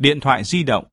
điện thoại di động,